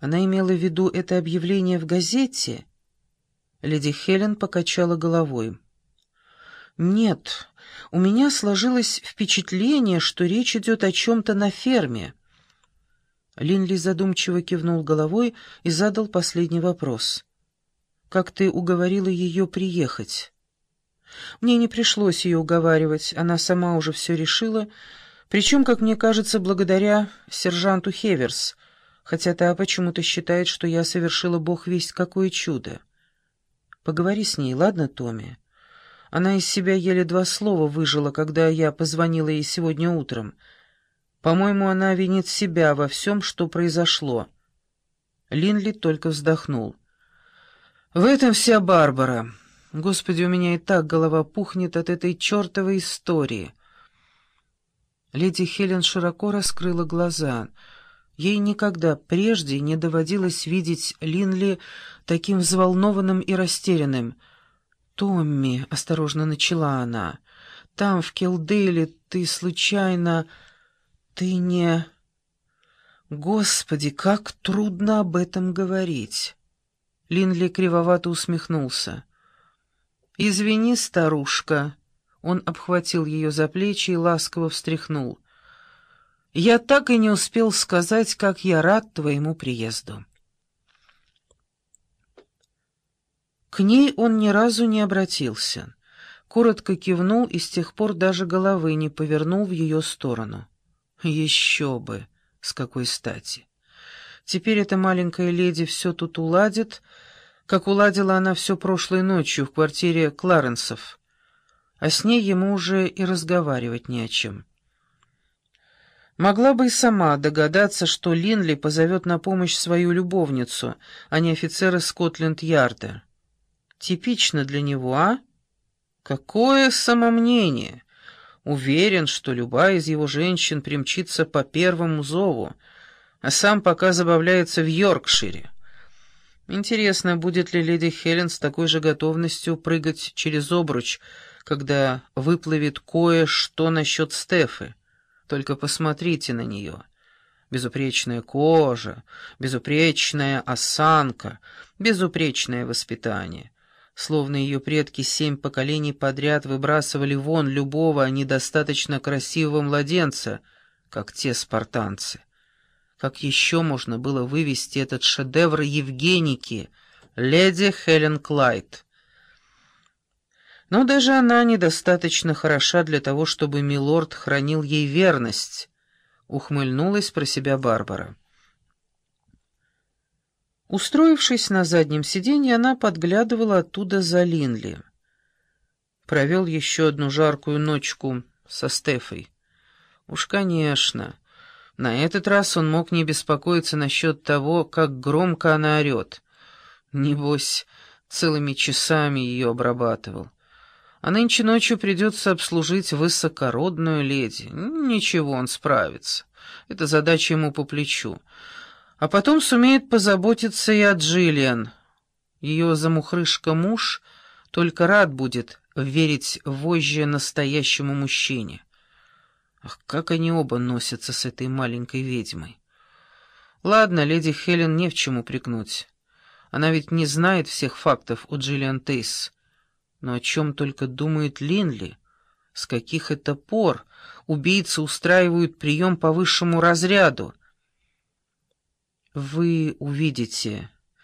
Она имела в виду это объявление в газете? Леди Хелен покачала головой. «Нет, у меня сложилось впечатление, что речь идет о чем-то на ферме». Линли задумчиво кивнул головой и задал последний вопрос. «Как ты уговорила ее приехать?» «Мне не пришлось ее уговаривать, она сама уже все решила, причем, как мне кажется, благодаря сержанту Хеверс, хотя та почему-то считает, что я совершила бог весть какое чудо. Поговори с ней, ладно, Томми?» Она из себя еле два слова выжила, когда я позвонила ей сегодня утром. По-моему, она винит себя во всем, что произошло. Линли только вздохнул. «В этом вся Барбара. Господи, у меня и так голова пухнет от этой чертовой истории». Леди Хелен широко раскрыла глаза. Ей никогда прежде не доводилось видеть Линли таким взволнованным и растерянным — «Томми», — осторожно начала она, — «там, в Келдейле, ты случайно... ты не...» «Господи, как трудно об этом говорить!» Линли кривовато усмехнулся. «Извини, старушка», — он обхватил ее за плечи и ласково встряхнул. «Я так и не успел сказать, как я рад твоему приезду». К ней он ни разу не обратился. Коротко кивнул и с тех пор даже головы не повернул в ее сторону. Еще бы! С какой стати! Теперь эта маленькая леди все тут уладит, как уладила она все прошлой ночью в квартире Кларенсов. А с ней ему уже и разговаривать не о чем. Могла бы и сама догадаться, что Линли позовет на помощь свою любовницу, а не офицера Скотленд-Ярда. Типично для него, а? Какое самомнение! Уверен, что любая из его женщин примчится по первому зову, а сам пока забавляется в Йоркшире. Интересно, будет ли леди Хелен с такой же готовностью прыгать через обруч, когда выплывет кое-что насчет Стефы. Только посмотрите на нее. Безупречная кожа, безупречная осанка, безупречное воспитание словно ее предки семь поколений подряд выбрасывали вон любого недостаточно красивого младенца, как те спартанцы. Как еще можно было вывести этот шедевр Евгеники, леди Хелен Клайд? Но даже она недостаточно хороша для того, чтобы милорд хранил ей верность, — ухмыльнулась про себя Барбара. Устроившись на заднем сиденье, она подглядывала оттуда за Линли. Провел еще одну жаркую ночку со Стефой. Уж, конечно, на этот раз он мог не беспокоиться насчет того, как громко она орет. Небось, целыми часами ее обрабатывал. А нынче ночью придется обслужить высокородную леди. Ничего, он справится. Эта задача ему по плечу а потом сумеет позаботиться и о Джиллиан. Ее замухрышка-муж только рад будет верить вожже настоящему мужчине. Ах, как они оба носятся с этой маленькой ведьмой. Ладно, леди Хелен не в чем упрекнуть. Она ведь не знает всех фактов о Джиллиан Тейс. Но о чем только думает Линли? С каких это пор убийцы устраивают прием по высшему разряду? «Вы увидите»,